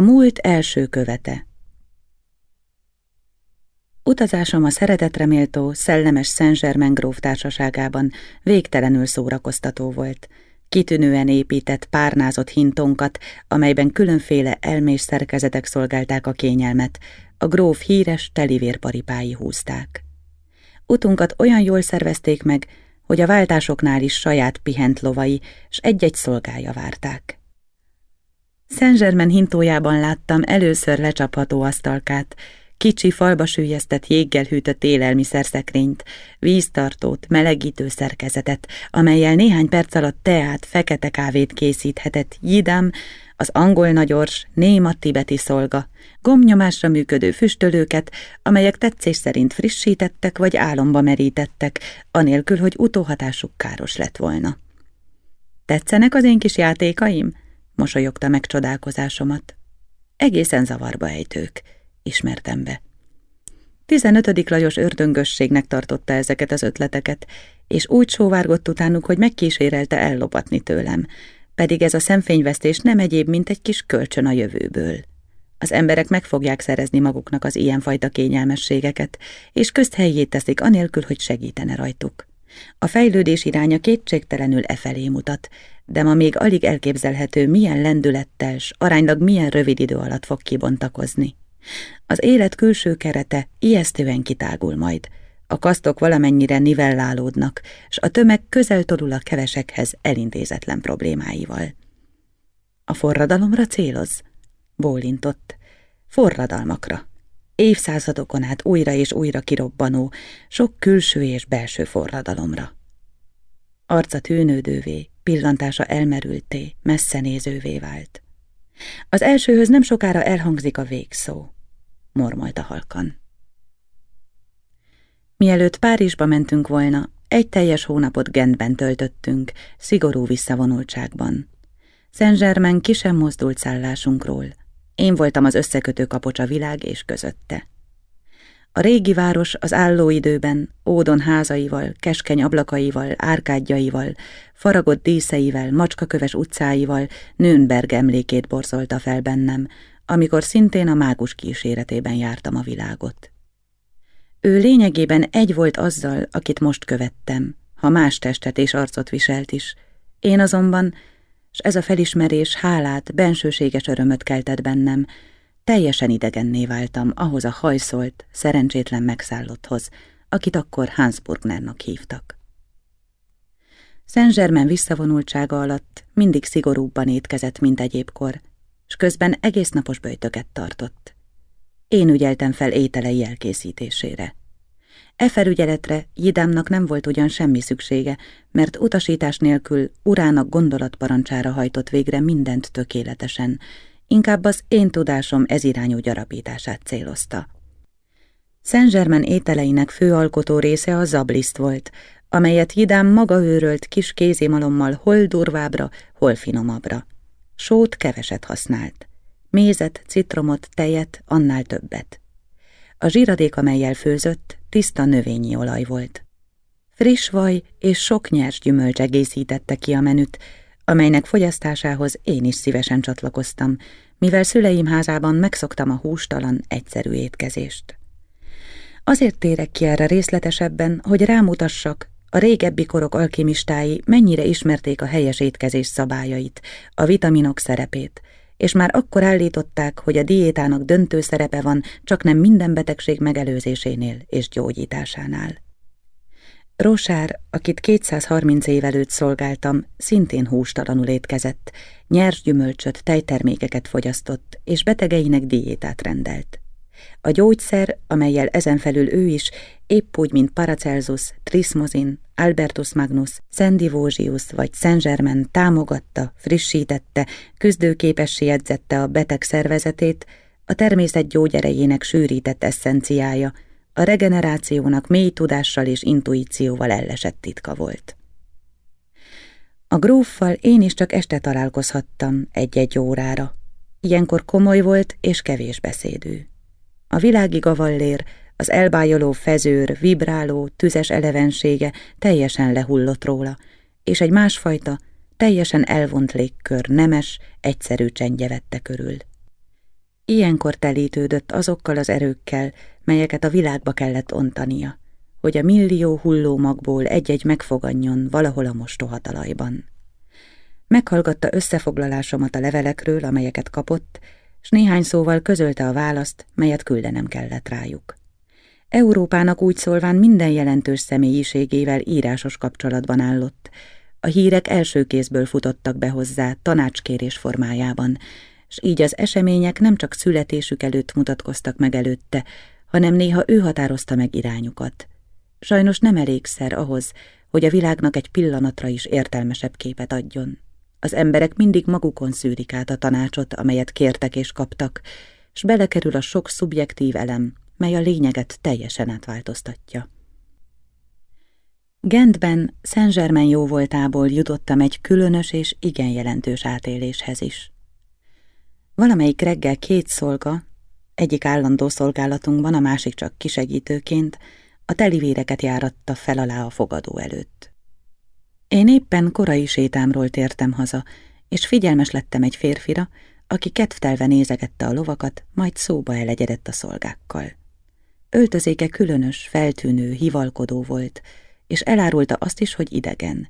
A múlt első követe Utazásom a szeretetreméltó, szellemes Saint-Germain gróf társaságában végtelenül szórakoztató volt. Kitűnően épített, párnázott hintonkat, amelyben különféle elmés szerkezetek szolgálták a kényelmet, a gróf híres telivérparipái húzták. Utunkat olyan jól szervezték meg, hogy a váltásoknál is saját pihent lovai, s egy-egy szolgája várták. Saint-Germain hintójában láttam először lecsapható asztalkát, kicsi falba sűjesztett jéggel hűtött élelmiszerszekrényt, víztartót, melegítő szerkezetet, amelyel néhány perc alatt teát, fekete kávét készíthetett Jidám, az angol nagyors, néma tibeti szolga, gomnyomásra működő füstölőket, amelyek tetszés szerint frissítettek vagy álomba merítettek, anélkül, hogy utóhatásuk káros lett volna. Tetszenek az én kis játékaim? Mosolyogta meg csodálkozásomat. Egészen zavarba ejtők, ismertem be. Tizenötödik Lajos ördöngösségnek tartotta ezeket az ötleteket, és úgy sóvárgott utánuk, hogy megkísérelte ellopatni tőlem, pedig ez a szemfényvesztés nem egyéb, mint egy kis kölcsön a jövőből. Az emberek meg fogják szerezni maguknak az ilyenfajta kényelmességeket, és közthelyét teszik anélkül, hogy segítene rajtuk. A fejlődés iránya kétségtelenül e felé mutat, de ma még alig elképzelhető, milyen lendülettel, s aránylag milyen rövid idő alatt fog kibontakozni. Az élet külső kerete ijesztően kitágul majd, a kasztok valamennyire nivellálódnak, s a tömeg közel torul a kevesekhez elintézetlen problémáival. A forradalomra céloz? Bólintott. Forradalmakra. Évszázadokon át újra és újra kirobbanó, sok külső és belső forradalomra. Arca tűnődővé, pillantása elmerülté, messzenézővé vált. Az elsőhöz nem sokára elhangzik a végszó, mormolta halkan. Mielőtt Párizsba mentünk volna, egy teljes hónapot Gentben töltöttünk, szigorú visszavonultságban. Saint-Germain ki sem mozdult szállásunkról. Én voltam az összekötő kapocs a világ és közötte. A régi város az állóidőben, ódon házaival, keskeny ablakaival, árkádjaival, faragott díszeivel, macskaköves utcáival Nürnberg emlékét borzolta fel bennem, amikor szintén a mágus kíséretében jártam a világot. Ő lényegében egy volt azzal, akit most követtem, ha más testet és arcot viselt is. Én azonban, s ez a felismerés hálát, bensőséges örömöt keltett bennem, teljesen idegenné váltam ahhoz a hajszolt, szerencsétlen megszállotthoz, akit akkor Hansburgnernak hívtak. Szent visszavonultsága alatt mindig szigorúbban étkezett, mint egyébkor, s közben egész napos böjtöket tartott. Én ügyeltem fel ételei elkészítésére. E felügyeletre Jidámnak nem volt ugyan semmi szüksége, mert utasítás nélkül urának gondolatparancsára hajtott végre mindent tökéletesen, inkább az én tudásom ez irányú gyarapítását célozta. Saint-Germain ételeinek fő alkotó része a zabliszt volt, amelyet Jidám maga őrölt kis kézimalommal hol durvábbra, hol finomabbra. Sót keveset használt. Mézet, citromot, tejet, annál többet. A zsíradék, amelyel főzött, tiszta növényi olaj volt. Friss vaj és sok nyers gyümölcs egészítette ki a menüt, amelynek fogyasztásához én is szívesen csatlakoztam, mivel szüleim házában megszoktam a hústalan, egyszerű étkezést. Azért térek ki erre részletesebben, hogy rámutassak, a régebbi korok alkimistái mennyire ismerték a helyes étkezés szabályait, a vitaminok szerepét, és már akkor állították, hogy a diétának döntő szerepe van csak nem minden betegség megelőzésénél és gyógyításánál. Rosár, akit 230 év előtt szolgáltam, szintén hústalanul étkezett, nyers gyümölcsöt, tejtermékeket fogyasztott, és betegeinek diétát rendelt. A gyógyszer, amelyel ezen felül ő is, épp úgy, mint Paracelsus, Trismozin, Albertus Magnus, Szendivósius vagy Saint-Germain támogatta, frissítette, küzdőképessé edzette a beteg szervezetét, a természet gyógyerejének sűrített eszenciája, a regenerációnak mély tudással és intuícióval ellesett titka volt. A gróffal én is csak este találkozhattam egy-egy órára. Ilyenkor komoly volt és kevés beszédű. A világi gavallér, az elbájoló fezőr, vibráló, tüzes elevensége teljesen lehullott róla, és egy másfajta, teljesen elvont légkör, nemes, egyszerű csendje vette körül. Ilyenkor telítődött azokkal az erőkkel, melyeket a világba kellett ontania, hogy a millió hulló magból egy-egy megfoganjon valahol a mostohatalajban. Meghallgatta összefoglalásomat a levelekről, amelyeket kapott, s néhány szóval közölte a választ, melyet küldenem kellett rájuk. Európának úgy szólván minden jelentős személyiségével írásos kapcsolatban állott. A hírek első kézből futottak be hozzá, tanácskérés formájában, s így az események nem csak születésük előtt mutatkoztak meg előtte, hanem néha ő határozta meg irányukat. Sajnos nem elégszer ahhoz, hogy a világnak egy pillanatra is értelmesebb képet adjon. Az emberek mindig magukon szűrik át a tanácsot, amelyet kértek és kaptak, s belekerül a sok szubjektív elem, mely a lényeget teljesen átváltoztatja. Gentben Saint-Germain jóvoltából jutottam egy különös és igen jelentős átéléshez is. Valamelyik reggel két szolga, egyik állandó szolgálatunkban, a másik csak kisegítőként, a telivéreket járatta fel alá a fogadó előtt. Én éppen korai sétámról tértem haza, és figyelmes lettem egy férfira, aki kedvtelve nézegette a lovakat, majd szóba elegyedett a szolgákkal. Öltözéke különös, feltűnő, hivalkodó volt, és elárulta azt is, hogy idegen.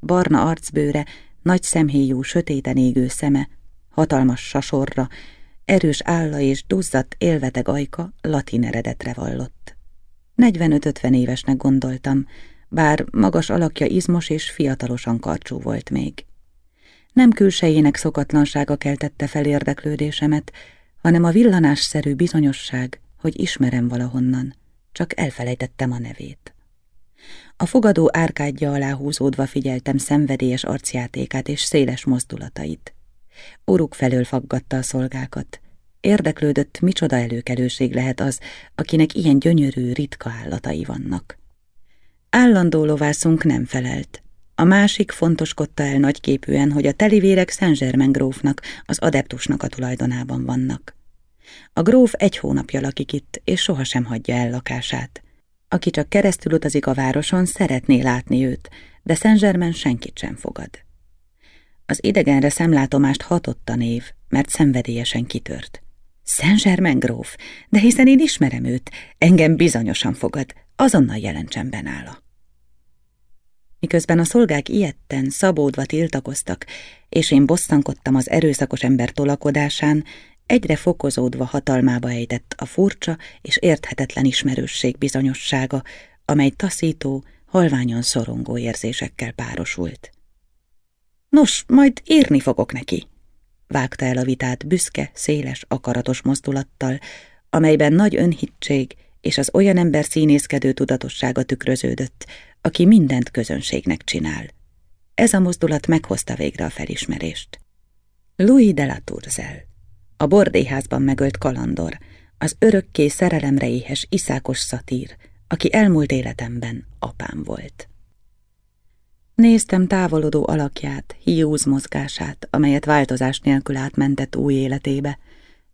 Barna arcbőre, nagy szemhéjú, sötéten égő szeme, hatalmas sasorra, erős álla és duzzadt élveteg ajka latin eredetre vallott. 45-50 évesnek gondoltam, bár magas alakja izmos és fiatalosan karcsú volt még. Nem külsejének szokatlansága keltette fel érdeklődésemet, hanem a villanásszerű bizonyosság, hogy ismerem valahonnan, csak elfelejtettem a nevét. A fogadó árkádja alá húzódva figyeltem szenvedélyes arcjátékát és széles mozdulatait. Uruk felől faggatta a szolgákat. Érdeklődött, micsoda előkelőség lehet az, akinek ilyen gyönyörű, ritka állatai vannak. Állandó lovászunk nem felelt. A másik fontoskodta el nagyképűen, hogy a telivérek Saint-Germain grófnak, az adeptusnak a tulajdonában vannak. A gróf egy hónapja lakik itt, és sohasem hagyja el lakását. Aki csak keresztül utazik a városon, szeretné látni őt, de Saint-Germain senkit sem fogad. Az idegenre szemlátomást hatott a név, mert szenvedélyesen kitört. Saint-Germain gróf, de hiszen én ismerem őt, engem bizonyosan fogad, azonnal jelentsen be nála. Miközben a szolgák ilyetten, szabódva tiltakoztak, és én bosszankodtam az erőszakos ember tolakodásán, egyre fokozódva hatalmába ejtett a furcsa és érthetetlen ismerősség bizonyossága, amely taszító, halványan szorongó érzésekkel párosult. Nos, majd írni fogok neki, vágta el a vitát büszke, széles, akaratos mozdulattal, amelyben nagy önhittség és az olyan ember színészkedő tudatossága tükröződött, aki mindent közönségnek csinál. Ez a mozdulat meghozta végre a felismerést. Louis de la Tourzel, a bordéházban megölt kalandor, az örökké szerelemre éhes iszákos szatír, aki elmúlt életemben apám volt. Néztem távolodó alakját, hiúz mozgását, amelyet változás nélkül átmentett új életébe,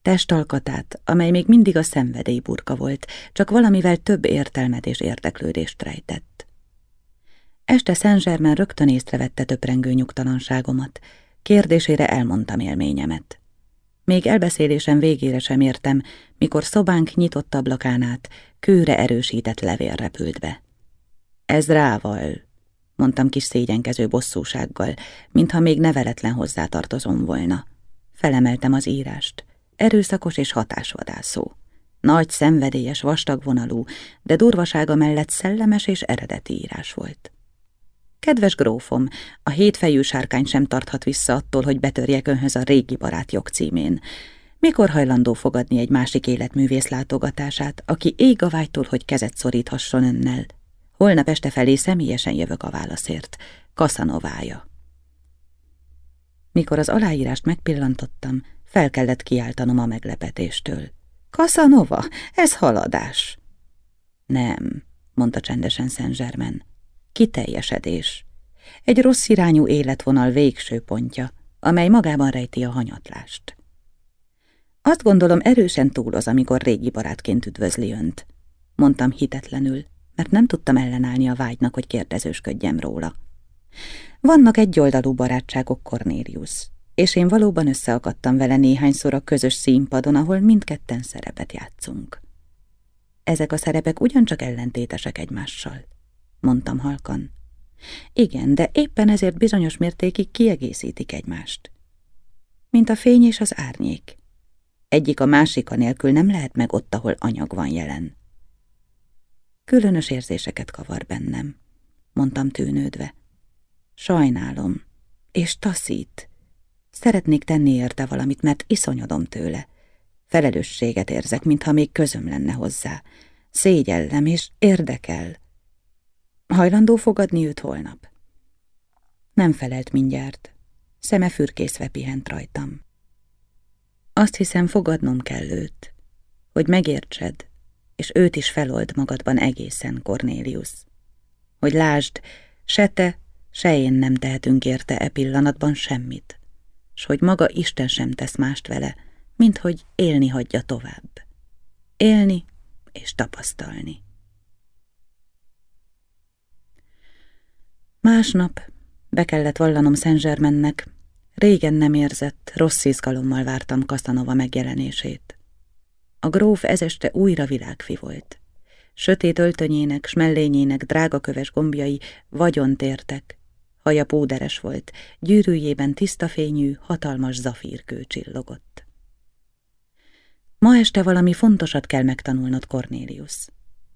testalkatát, amely még mindig a szenvedélyburka volt, csak valamivel több értelmet és érdeklődést rejtett. Este Saint-Germain rögtön észrevette töprengő nyugtalanságomat, kérdésére elmondtam élményemet. Még elbeszélésem végére sem értem, mikor szobánk nyitott ablakánát, kőre erősített levél repült be. Ez rával, mondtam kis szégyenkező bosszúsággal, mintha még neveletlen hozzátartozom volna. Felemeltem az írást. Erőszakos és hatásvadászó. Nagy, szenvedélyes, vastagvonalú, de durvasága mellett szellemes és eredeti írás volt. Kedves grófom, a hétfejű sárkány sem tarthat vissza attól, hogy betörjek önhöz a régi barát jogcímén. Mikor hajlandó fogadni egy másik életművész látogatását, aki ég a vágytól, hogy kezet szoríthasson önnel? Holnap este felé személyesen jövök a válaszért. Kaszanovája. Mikor az aláírást megpillantottam, fel kellett kiáltanom a meglepetéstől. Kaszanova, ez haladás. Nem, mondta csendesen Szent Zsermen. Kiteljesedés. Egy rossz irányú életvonal végső pontja, amely magában rejti a hanyatlást. Azt gondolom erősen túloz, amikor régi barátként üdvözli önt, mondtam hitetlenül, mert nem tudtam ellenállni a vágynak, hogy kérdezősködjem róla. Vannak egyoldalú barátságok, Cornelius. és én valóban összeakadtam vele néhányszor a közös színpadon, ahol mindketten szerepet játszunk. Ezek a szerepek ugyancsak ellentétesek egymással, mondtam halkan. Igen, de éppen ezért bizonyos mértékig kiegészítik egymást. Mint a fény és az árnyék. Egyik a másika nélkül nem lehet meg ott, ahol anyag van jelen. Különös érzéseket kavar bennem, mondtam tűnődve. Sajnálom, és taszít. Szeretnék tenni érte valamit, mert iszonyodom tőle. Felelősséget érzek, mintha még közöm lenne hozzá. Szégyellem és érdekel. Hajlandó fogadni őt holnap? Nem felelt mindjárt. Szeme fürkészve pihent rajtam. Azt hiszem, fogadnom kell őt, hogy megértsed, és őt is felold magadban egészen, Cornélius. Hogy lásd, se te, se én nem tehetünk érte e pillanatban semmit, s hogy maga Isten sem tesz mást vele, mint hogy élni hagyja tovább. Élni és tapasztalni. Másnap be kellett vallanom Szent régen nem érzett, rossz izgalommal vártam Kaszanova megjelenését. A gróf ezeste újra világfi volt. Sötét öltönyének, smellényének drágaköves gombjai vagyont értek. Haja póderes volt, gyűrűjében tiszta fényű, hatalmas zafírkő csillogott. Ma este valami fontosat kell megtanulnod, Cornélius.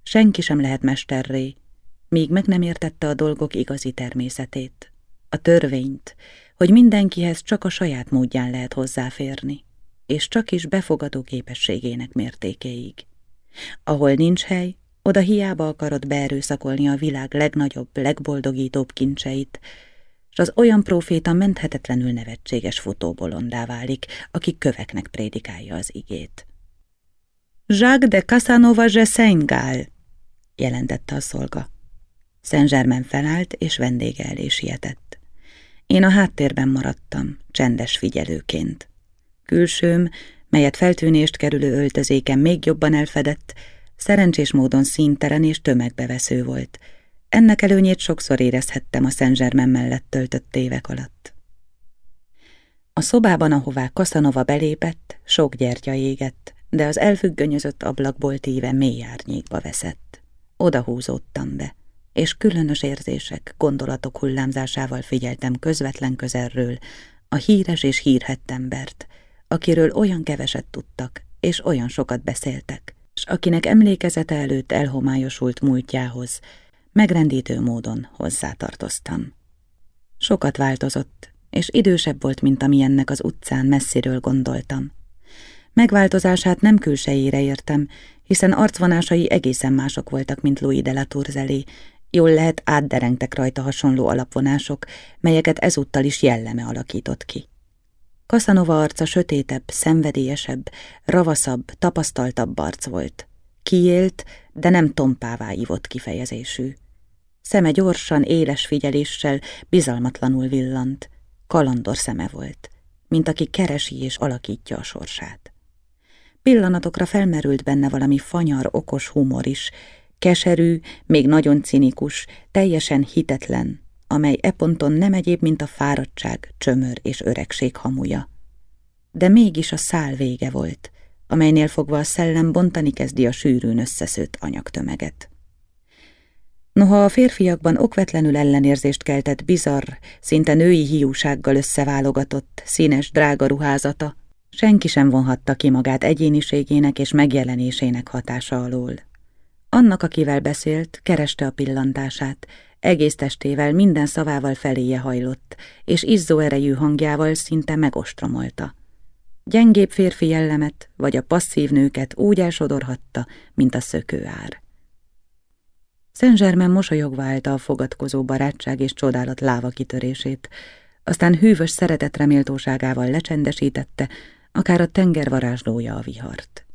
Senki sem lehet mesterré, míg meg nem értette a dolgok igazi természetét, a törvényt, hogy mindenkihez csak a saját módján lehet hozzáférni, és csak is befogadó képességének mértékéig. Ahol nincs hely, oda hiába akarod beerőszakolni a világ legnagyobb, legboldogítóbb kincseit, és az olyan proféta menthetetlenül nevetséges futóbolondá válik, aki köveknek prédikálja az igét. Jacques de Casanova Jesengál, jelentette a szolga. Szent felállt, és vendége elé sietett. Én a háttérben maradtam, csendes figyelőként. Külsőm, melyet feltűnést kerülő öltözéken még jobban elfedett, szerencsés módon színteren és tömegbevesző volt. Ennek előnyét sokszor érezhettem a Szent mellett töltött évek alatt. A szobában, ahová Kaszanova belépett, sok gyertya égett, de az elfüggönyözött ablakból tíve mély árnyékba veszett. Oda húzódtam be és különös érzések, gondolatok hullámzásával figyeltem közvetlen közelről a híres és hírhett embert, akiről olyan keveset tudtak, és olyan sokat beszéltek, és akinek emlékezete előtt elhomályosult múltjához, megrendítő módon hozzátartoztam. Sokat változott, és idősebb volt, mint amilyennek az utcán messziről gondoltam. Megváltozását nem külsejére értem, hiszen arcvonásai egészen mások voltak, mint Louis de la Tourzelé, Jól lehet átderengtek rajta hasonló alapvonások, melyeket ezúttal is jelleme alakított ki. Kaszanova arca sötétebb, szenvedélyesebb, ravaszabb, tapasztaltabb arc volt. Kiélt, de nem tompává ívott kifejezésű. Szeme gyorsan, éles figyeléssel, bizalmatlanul villant. Kalandor szeme volt, mint aki keresi és alakítja a sorsát. Pillanatokra felmerült benne valami fanyar, okos humor is, Keserű, még nagyon cinikus, teljesen hitetlen, amely e ponton nem egyéb, mint a fáradtság, csömör és öregség hamuja. De mégis a szál vége volt, amelynél fogva a szellem bontani kezdi a sűrűn összeszőtt anyagtömeget. Noha a férfiakban okvetlenül ellenérzést keltett bizarr, szinte női hiúsággal összeválogatott, színes, drága ruházata, senki sem vonhatta ki magát egyéniségének és megjelenésének hatása alól. Annak, akivel beszélt, kereste a pillantását, egész testével, minden szavával feléje hajlott, és izzó erejű hangjával szinte megostromolta. Gyengébb férfi jellemet, vagy a passzív nőket úgy elsodorhatta, mint a szökőár. Szent mosolyogva állta a fogadkozó barátság és csodálat láva kitörését, aztán hűvös szeretet reméltóságával lecsendesítette, akár a tenger varázslója a vihart.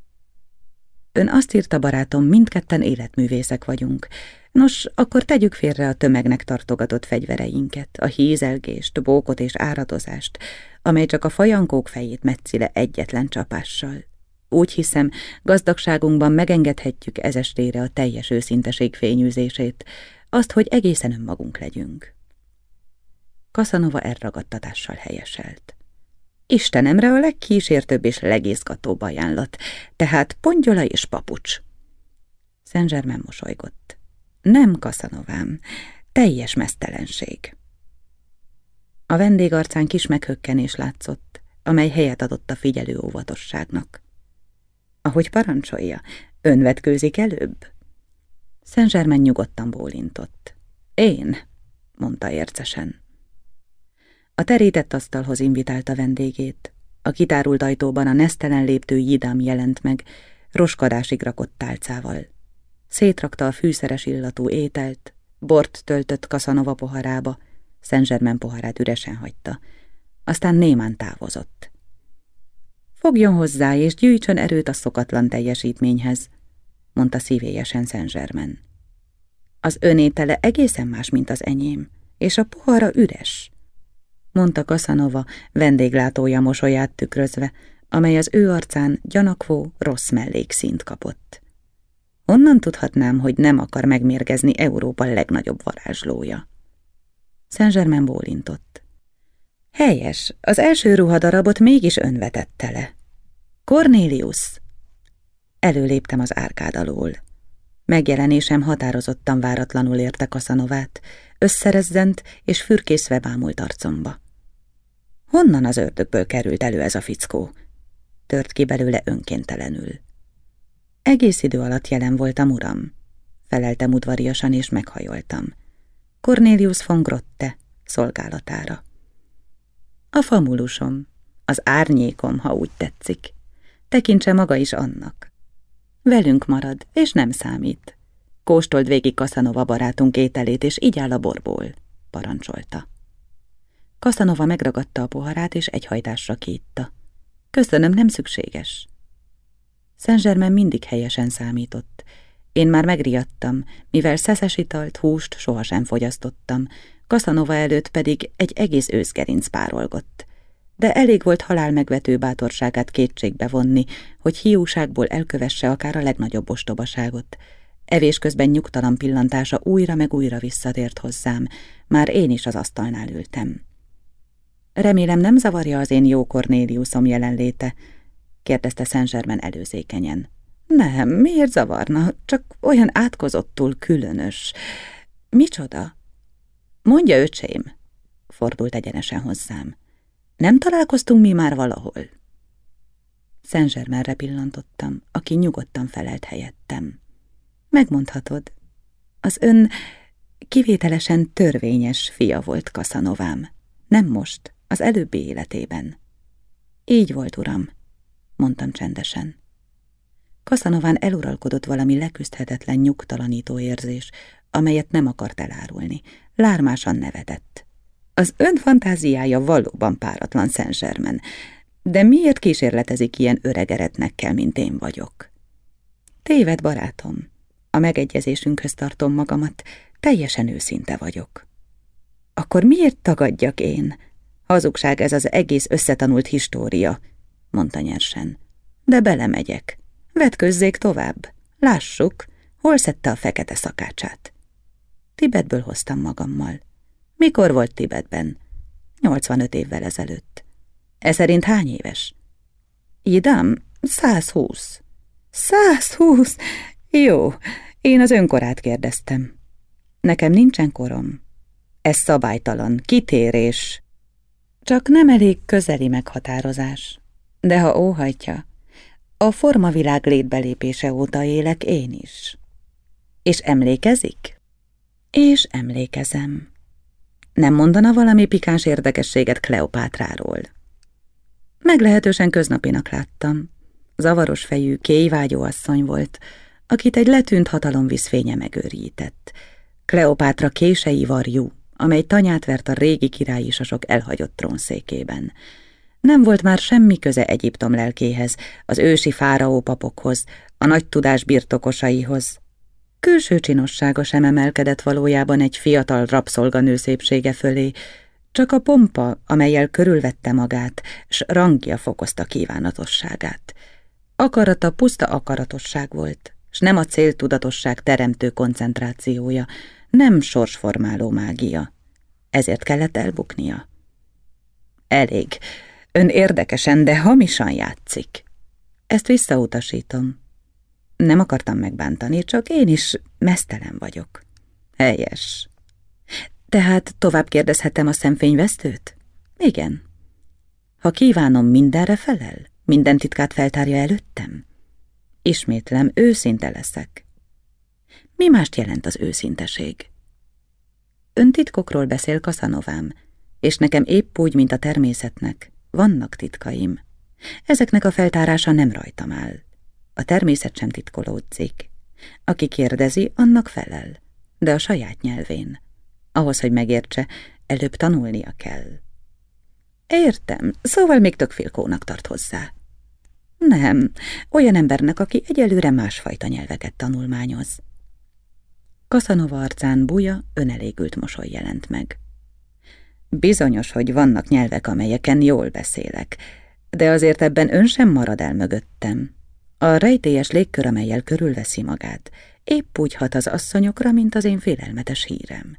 Ön azt írta, barátom, mindketten életművészek vagyunk. Nos, akkor tegyük félre a tömegnek tartogatott fegyvereinket, a hízelgést, bókot és áradozást, amely csak a fajankók fejét metszile le egyetlen csapással. Úgy hiszem, gazdagságunkban megengedhetjük ezestére a teljes őszinteség fényűzését, azt, hogy egészen önmagunk legyünk. Kaszanova elragadtatással helyeselt. Istenemre a legkísértőbb és legizgatóbb ajánlat, tehát pongyola és papucs. Szent Germain mosolygott. Nem, kaszanovám, teljes mesztelenség. A vendég arcán kis meghökkenés látszott, amely helyet adott a figyelő óvatosságnak. Ahogy parancsolja, önvetkőzik előbb? Szent Germain nyugodtan bólintott. Én, mondta ércesen. A terített asztalhoz invitálta vendégét. A kitárult ajtóban a nesztelen léptő jidám jelent meg, roskadásig rakott tálcával. Szétrakta a fűszeres illatú ételt, bort töltött Kaszanova poharába, Szent poharát üresen hagyta. Aztán némán távozott. Fogjon hozzá, és gyűjtsön erőt a szokatlan teljesítményhez, mondta szívélyesen Szent. Az önétele egészen más, mint az enyém, és a pohara üres, mondta Kaszanova vendéglátója mosolyát tükrözve, amely az ő arcán gyanakvó, rossz mellékszínt kapott. Onnan tudhatnám, hogy nem akar megmérgezni Európa legnagyobb varázslója. Saint-Germain bólintott. Helyes, az első ruhadarabot mégis önvetette le. Cornelius! Előléptem az árkád alól. Megjelenésem határozottan váratlanul érte Kaszanovát, összerezzent és fürkészve bámult arcomba. Honnan az ördögből került elő ez a fickó? Tört ki belőle önkéntelenül. Egész idő alatt jelen voltam, uram. Feleltem udvariasan és meghajoltam. Cornelius von Grotte szolgálatára. A famulusom, az árnyékom, ha úgy tetszik. Tekintse maga is annak. Velünk marad, és nem számít. Kóstold végig Kaszanova barátunk ételét, és így áll a borból, parancsolta. Kaszanova megragadta a poharát, és egy hajtásra kiitta. Köszönöm, nem szükséges. Szent mindig helyesen számított. Én már megriadtam, mivel szeszes italt, húst sohasem fogyasztottam, Kaszanova előtt pedig egy egész őszgerinc párolgott. De elég volt halál megvető bátorságát kétségbe vonni, hogy hiúságból elkövesse akár a legnagyobb ostobaságot. Evés közben nyugtalan pillantása újra meg újra visszatért hozzám, már én is az asztalnál ültem. Remélem nem zavarja az én jó Cornéliuszom jelenléte, kérdezte Szent előzékenyen. Nem, miért zavarna? Csak olyan átkozottul különös. Micsoda? Mondja, öcsém, fordult egyenesen hozzám. Nem találkoztunk mi már valahol? Szent Zsermenre pillantottam, aki nyugodtan felelt helyettem. Megmondhatod, az ön kivételesen törvényes fia volt Kaszanovám. Nem most, az előbbi életében. Így volt, uram, mondtam csendesen. Kaszanován eluralkodott valami leküzdhetetlen nyugtalanító érzés, amelyet nem akart elárulni. Lármásan nevetett. Az ön fantáziája valóban páratlan Szent de miért kísérletezik ilyen öregeretnekkel, mint én vagyok? Téved, barátom. A megegyezésünkhöz tartom magamat, teljesen őszinte vagyok. Akkor miért tagadjak én? Hazugság ez az egész összetanult história, mondta nyersen. De belemegyek. Vetközzék tovább. Lássuk, hol szedte a fekete szakácsát. Tibetből hoztam magammal. Mikor volt Tibetben? 85 évvel ezelőtt. Ez szerint hány éves? Idám? 120. 120? Jó, én az önkorát kérdeztem. Nekem nincsen korom. Ez szabálytalan, kitérés. Csak nem elég közeli meghatározás. De ha óhajtja, a formavilág létbelépése óta élek én is. És emlékezik? És emlékezem. Nem mondana valami pikáns érdekességet Kleopátráról? Meglehetősen köznapinak láttam. Zavaros fejű, kéjvágyó asszony volt, akit egy letűnt hatalom vízfénye megőrített. Kleopátra kései varjú, amely tanyát vert a régi királyisasok elhagyott trónszékében. Nem volt már semmi köze Egyiptom lelkéhez, az ősi fáraó papokhoz, a nagy tudás birtokosaihoz. Külső csinossága sem emelkedett valójában egy fiatal rabszolganő szépsége fölé, csak a pompa, amelyel körülvette magát, s rangja fokozta kívánatosságát. Akarata puszta akaratosság volt, s nem a céltudatosság teremtő koncentrációja, nem sorsformáló mágia. Ezért kellett elbuknia. Elég. Ön érdekesen, de hamisan játszik. Ezt visszautasítom. Nem akartam megbántani, csak én is mesztelen vagyok. Helyes. Tehát tovább kérdezhetem a szemfényvesztőt? Igen. Ha kívánom, mindenre felel? Minden titkát feltárja előttem? Ismétlem, őszinte leszek. Mi mást jelent az őszinteség? Ön titkokról beszél Kaszanovám, és nekem épp úgy, mint a természetnek, vannak titkaim. Ezeknek a feltárása nem rajtam áll. A természet sem titkolódzik. Aki kérdezi, annak felel, de a saját nyelvén. Ahhoz, hogy megértse, előbb tanulnia kell. Értem, szóval még tök félkónak tart hozzá. Nem, olyan embernek, aki egyelőre másfajta nyelveket tanulmányoz. Kaszanova arcán buja, önelégült mosoly jelent meg. Bizonyos, hogy vannak nyelvek, amelyeken jól beszélek, de azért ebben ön sem marad el mögöttem. A rejtélyes légkör, amelyel körülveszi magát, épp úgy hat az asszonyokra, mint az én félelmetes hírem.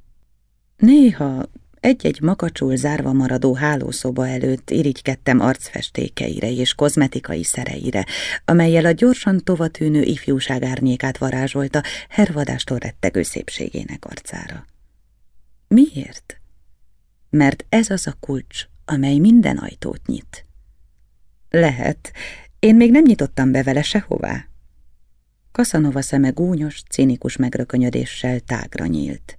Néha egy-egy makacsul zárva maradó hálószoba előtt irigykedtem arcfestékeire és kozmetikai szereire, amelyel a gyorsan tovatűnő ifjúság árnyékát varázsolta hervadástól rettegő szépségének arcára. Miért? Mert ez az a kulcs, amely minden ajtót nyit. Lehet, én még nem nyitottam be vele sehová. Kaszanova szeme gúnyos, cinikus megrökönyödéssel tágra nyílt.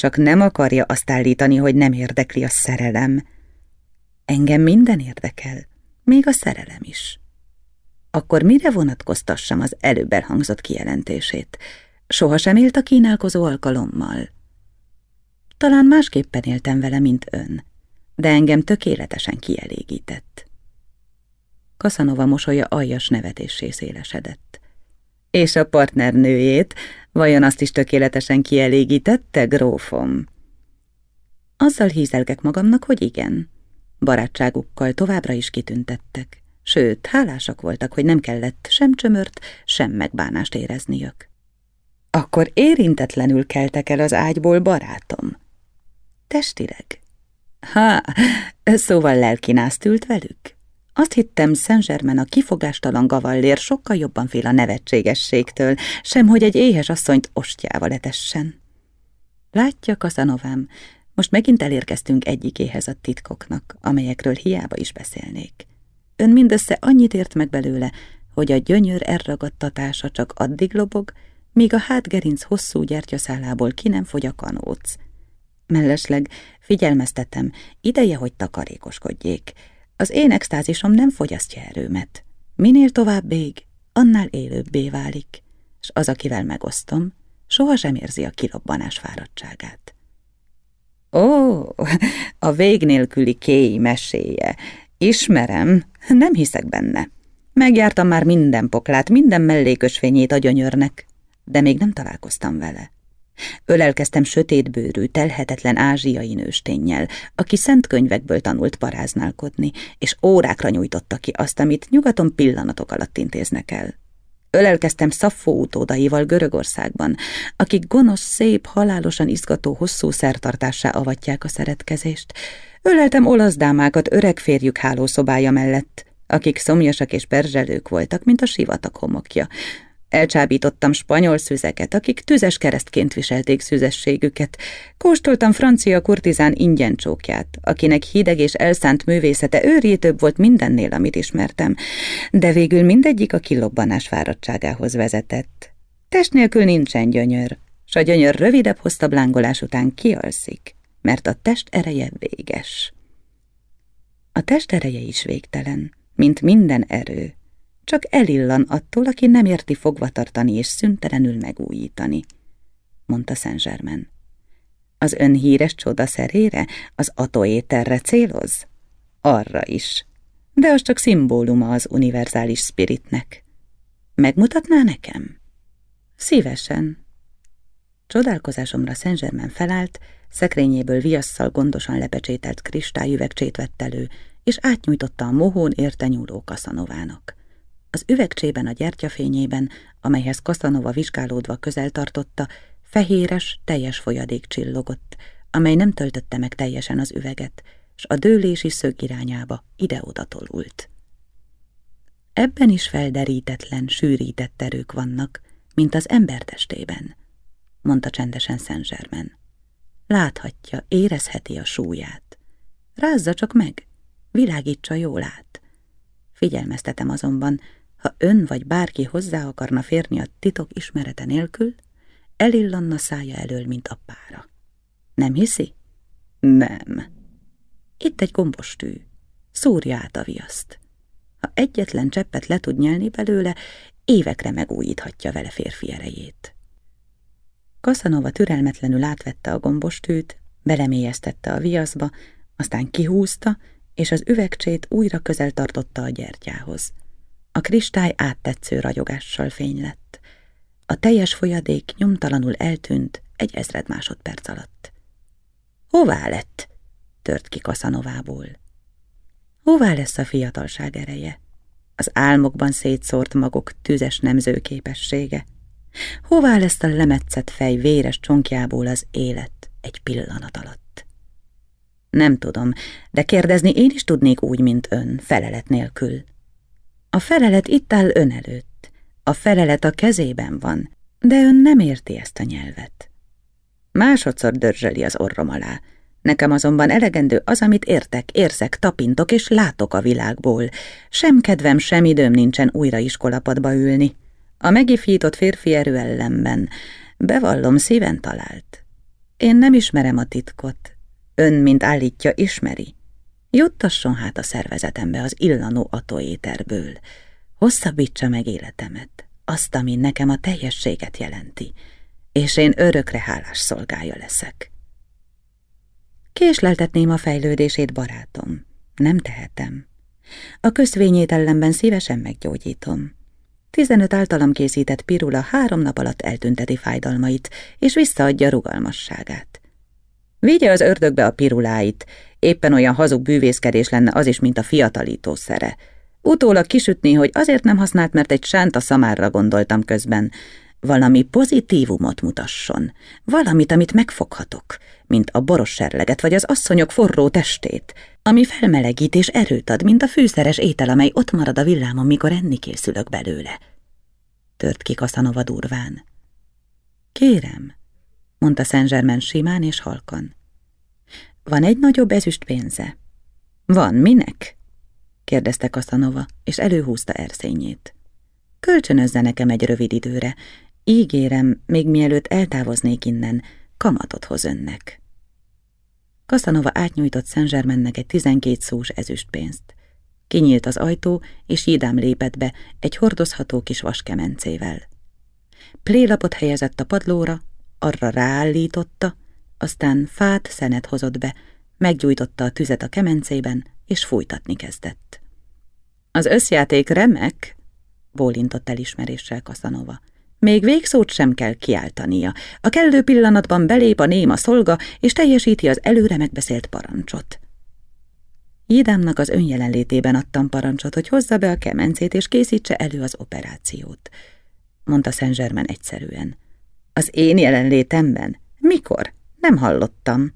Csak nem akarja azt állítani, hogy nem érdekli a szerelem. Engem minden érdekel, még a szerelem is. Akkor mire vonatkoztassam az előbb elhangzott kijelentését? Sohasem élt a kínálkozó alkalommal. Talán másképpen éltem vele, mint ön, de engem tökéletesen kielégített. Kaszanova mosolya aljas nevetésé szélesedett. És a partnernőjét, vajon azt is tökéletesen kielégítette, grófom? Azzal hízelgek magamnak, hogy igen. Barátságukkal továbbra is kitüntettek, sőt, hálásak voltak, hogy nem kellett sem csömört, sem megbánást érezniük. Akkor érintetlenül keltek el az ágyból, barátom. Testileg? Ha, szóval lelkinázt ült velük? Azt hittem, Saint-Germain a kifogástalan gavallér sokkal jobban fél a nevetségességtől, sem hogy egy éhes asszonyt ostjával etessen. Látja, Kasanovám, most megint elérkeztünk egyikéhez a titkoknak, amelyekről hiába is beszélnék. Ön mindössze annyit ért meg belőle, hogy a gyönyör elragadtatása csak addig lobog, míg a hátgerinc hosszú gyertyaszálából ki nem fogy a kanóc. Mellesleg figyelmeztetem, ideje, hogy takarékoskodjék, az én extázisom nem fogyasztja erőmet. Minél tovább ég, annál élőbbé válik, és az, akivel megosztom, sohasem érzi a kirobbanás fáradtságát. Ó, a vég nélküli kéi meséje. Ismerem, nem hiszek benne. Megjártam már minden poklát, minden mellékösvényét a gyönyörnek, de még nem találkoztam vele. Ölelkeztem sötétbőrű, telhetetlen ázsiai nősténnyel, aki szent könyvekből tanult paráználkodni, és órákra nyújtotta ki azt, amit nyugaton pillanatok alatt intéznek el. Ölelkeztem Szaffó utódaival Görögországban, akik gonosz, szép, halálosan izgató, hosszú szertartássá avatják a szeretkezést. Öleltem olasz dámákat öreg férjük hálószobája mellett, akik szomjasak és perzselők voltak, mint a sivatag homokja, Elcsábítottam spanyol szüzeket, akik tüzes keresztként viselték szüzességüket. Kóstoltam francia kurtizán ingyen csókját, akinek hideg és elszánt művészete őrjétőbb volt mindennél, amit ismertem, de végül mindegyik a kilobbanás fáradtságához vezetett. Test nélkül nincsen gyönyör, s a gyönyör rövidebb, hosszabb lángolás után kialszik, mert a test ereje véges. A test ereje is végtelen, mint minden erő, csak elillan attól, aki nem érti fogva tartani és szüntelenül megújítani, mondta Szent Germain. Az ön híres szerére, az atoéterre céloz? Arra is. De az csak szimbóluma az univerzális spiritnek. Megmutatná nekem? Szívesen. Csodálkozásomra Szent Germain felállt, szekrényéből viasszal gondosan lepecsételt kristályüvegcsét vett elő, és átnyújtotta a mohón érte nyúló kaszanovának. Az üvegcsében a gyertyafényében, amelyhez Kaszanova vizsgálódva közel tartotta, fehéres, teljes folyadék csillogott, amely nem töltötte meg teljesen az üveget, s a dőlési szög irányába ide-oda tolult. Ebben is felderítetlen, sűrített erők vannak, mint az embertestében, mondta csendesen Szent. Láthatja, érezheti a súlyát. Rázza csak meg, világítsa jól át. Figyelmeztetem azonban, ha ön vagy bárki hozzá akarna férni a titok ismerete nélkül, elillanna szája elől, mint a pára. Nem hiszi? Nem. Itt egy gombostű. Szúrja át a viaszt. Ha egyetlen cseppet le tud nyelni belőle, évekre megújíthatja vele férfi erejét. Kaszanova türelmetlenül átvette a gombostűt, belemélyeztette a viaszba, aztán kihúzta, és az üvegcsét újra közel tartotta a gyertyához. A kristály áttetsző ragyogással fény lett. A teljes folyadék nyomtalanul eltűnt egy ezred másodperc alatt. Hová lett? tört ki Kaszanovából. Hová lesz a fiatalság ereje? Az álmokban szétszórt magok tüzes nemző képessége? Hová lesz a lemetszett fej véres csonkjából az élet egy pillanat alatt? Nem tudom, de kérdezni én is tudnék úgy, mint ön, felelet nélkül. A felelet itt áll ön előtt. A felelet a kezében van, de ön nem érti ezt a nyelvet. Másodszor dörzseli az orrom alá. Nekem azonban elegendő az, amit értek, érzek, tapintok és látok a világból. Sem kedvem, sem időm nincsen újra iskolapadba ülni. A megifított férfi erő ellenben, bevallom, szíven talált. Én nem ismerem a titkot. Ön, mint állítja, ismeri. Juttasson hát a szervezetembe az illanó atóéterből. Hosszabbítsa meg életemet, azt, ami nekem a teljességet jelenti, és én örökre hálás szolgája leszek. Késleltetném a fejlődését, barátom. Nem tehetem. A közvényét ellenben szívesen meggyógyítom. Tizenöt általam készített pirula három nap alatt eltünteti fájdalmait, és visszaadja rugalmasságát. Vigye az ördögbe a piruláit, éppen olyan hazug bűvészkedés lenne az is, mint a fiatalítószere. Utólag kisütni, hogy azért nem használt, mert egy sánta szamárra gondoltam közben. Valami pozitívumot mutasson, valamit, amit megfoghatok, mint a boros serleget vagy az asszonyok forró testét, ami felmelegít és erőt ad, mint a fűszeres étel, amely ott marad a villámon, mikor enni készülök belőle. Tört ki Kaszanova durván. Kérem, mondta Szent simán és halkan. Van egy nagyobb ezüst pénze? Van, minek? kérdezte Kaszanova, és előhúzta erszényét. Kölcsönözze nekem egy rövid időre. Ígérem, még mielőtt eltávoznék innen, kamatot hoz önnek. Kaszanova átnyújtott Szent egy tizenkét szús ezüstpénzt. Kinyílt az ajtó, és Jidám lépett be egy hordozható kis vaskemencével. Plélapot helyezett a padlóra, arra ráállította, aztán fát, szenet hozott be, meggyújtotta a tüzet a kemencében, és fújtatni kezdett. Az összjáték remek, bólintott elismeréssel Kaszanova. Még végszót sem kell kiáltania. A kellő pillanatban belép a néma szolga, és teljesíti az előre megbeszélt parancsot. Jidámnak az önjelenlétében adtam parancsot, hogy hozza be a kemencét, és készítse elő az operációt, mondta Szent egyszerűen. Az én jelenlétemben? Mikor? Nem hallottam.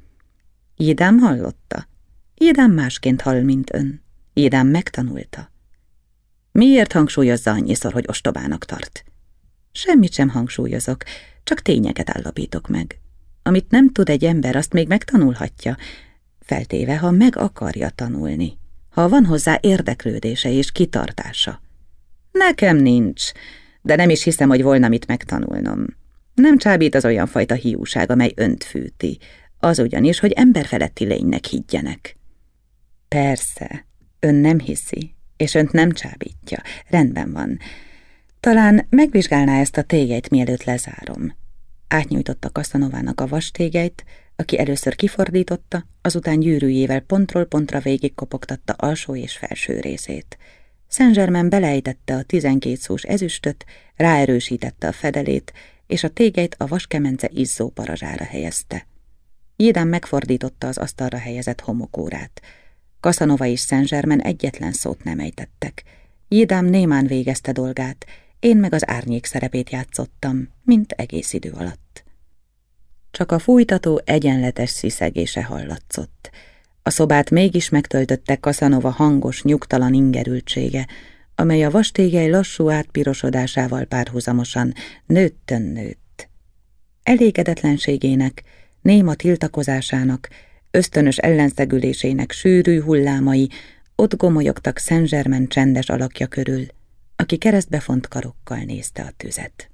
Jédám hallotta. Jédám másként hall, mint ön. Jédám megtanulta. Miért hangsúlyozza annyiszor, hogy ostobának tart? Semmit sem hangsúlyozok, csak tényeket állapítok meg. Amit nem tud egy ember, azt még megtanulhatja, feltéve, ha meg akarja tanulni, ha van hozzá érdeklődése és kitartása. Nekem nincs, de nem is hiszem, hogy volna mit megtanulnom. Nem csábít az olyan fajta hiúság, amely önt fűti, az ugyanis, hogy emberfeletti lénynek higgyenek. Persze, ön nem hiszi, és önt nem csábítja. Rendben van. Talán megvizsgálná ezt a tégeit, mielőtt lezárom. Átnyújtotta Kaszanovának a vastégeit, aki először kifordította, azután gyűrűjével pontról pontra végigkopogtatta alsó és felső részét. Szent belejtette a tizenkét szós ezüstöt, ráerősítette a fedelét, és a tégeit a vaskemence izzó parazsára helyezte. Jédán megfordította az asztalra helyezett homokórát. Kaszanova és Szent egyetlen szót nem ejtettek. Jédám némán végezte dolgát, én meg az árnyék szerepét játszottam, mint egész idő alatt. Csak a fújtató egyenletes sziszegése hallatszott. A szobát mégis megtöltötte Kaszanova hangos, nyugtalan ingerültsége, amely a vastégely lassú átpirosodásával párhuzamosan nőttön nőtt. Elégedetlenségének, néma tiltakozásának, ösztönös ellenszegülésének sűrű hullámai ott gomolyogtak Szent csendes alakja körül, aki keresztbefont karokkal nézte a tüzet.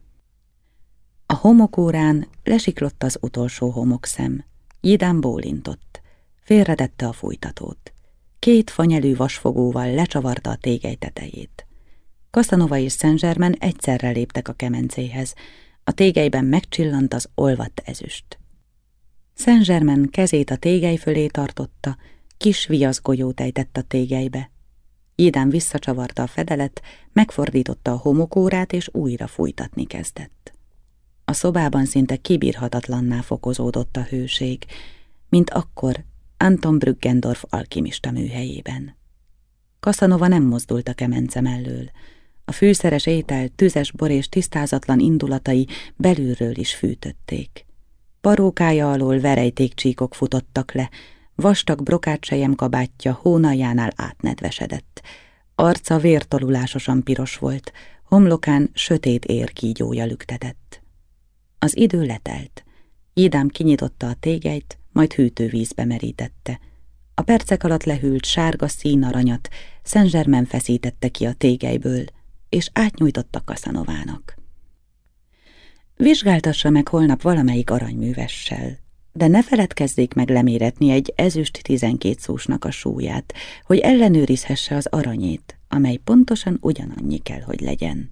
A homokórán lesiklott az utolsó homokszem. Jidán bólintott. Félredette a fújtatót. Két fanyelű vasfogóval lecsavarta a tégely tetejét. Kaszanova és Szent egyszerre léptek a kemencéhez. A tégelyben megcsillant az olvadt ezüst. Szent kezét a tégely fölé tartotta, kis viaszgolyót ejtett a tégelybe. Jédán visszacsavarta a fedelet, megfordította a homokórát, és újra fújtatni kezdett. A szobában szinte kibírhatatlanná fokozódott a hőség, mint akkor Anton Brüggendorf alkimista műhelyében. Kaszanova nem mozdult a kemence mellől. A fűszeres étel, tüzes bor és tisztázatlan indulatai belülről is fűtötték. Parókája alól verejtékcsíkok futottak le, vastag brokácsejem kabátja hónaljánál átnedvesedett. Arca vértolulásosan piros volt, homlokán sötét érkígyója lüktetett. Az idő letelt. Jédám kinyitotta a tégelyt, majd hűtővízbe merítette. A percek alatt lehűlt sárga színaranyat Szent feszítette ki a tégelyből, és átnyújtotta Kaszanovának. Vizsgáltassa meg holnap valamelyik aranyművessel, de ne feledkezzék meg leméretni egy ezüst tizenkét szúsnak a súlyát, hogy ellenőrizhesse az aranyét, amely pontosan ugyanannyi kell, hogy legyen.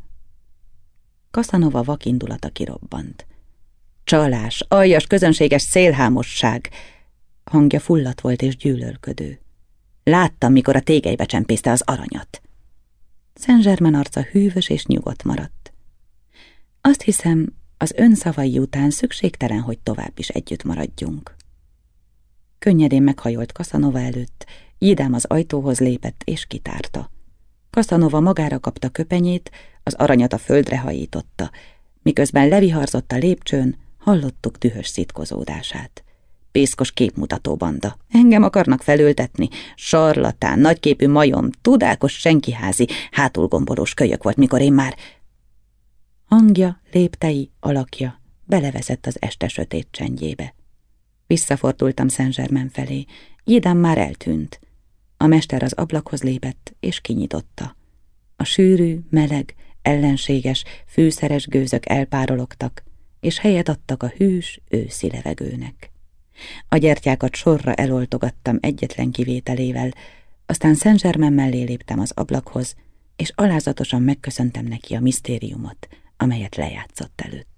Kaszanova vakindulata kirobbant. Csalás, aljas, közönséges szélhámosság! Hangja fullat volt és gyűlölködő. Láttam, mikor a tégelybe csempészte az aranyat. Szent arca hűvös és nyugodt maradt. Azt hiszem, az ön szavai után szükségtelen, hogy tovább is együtt maradjunk. Könnyedén meghajolt Kaszanova előtt, Idám az ajtóhoz lépett és kitárta. Kaszanova magára kapta köpenyét, az aranyat a földre hajította, miközben leviharzott a lépcsőn, hallottuk dühös szitkozódását. Pészkos képmutató banda. Engem akarnak felültetni. Sarlatán, nagyképű majom, tudákos senkiházi, hátulgombolós kölyök volt, mikor én már Hangja, léptei, alakja beleveszett az este sötét csendjébe. Visszafordultam Szent felé, Jédám már eltűnt. A mester az ablakhoz lépett, és kinyitotta. A sűrű, meleg, ellenséges, fűszeres gőzök elpárologtak, és helyet adtak a hűs, őszi levegőnek. A gyertyákat sorra eloltogattam egyetlen kivételével, aztán Szent mellé léptem az ablakhoz, és alázatosan megköszöntem neki a misztériumot, amelyet lejátszott előtt.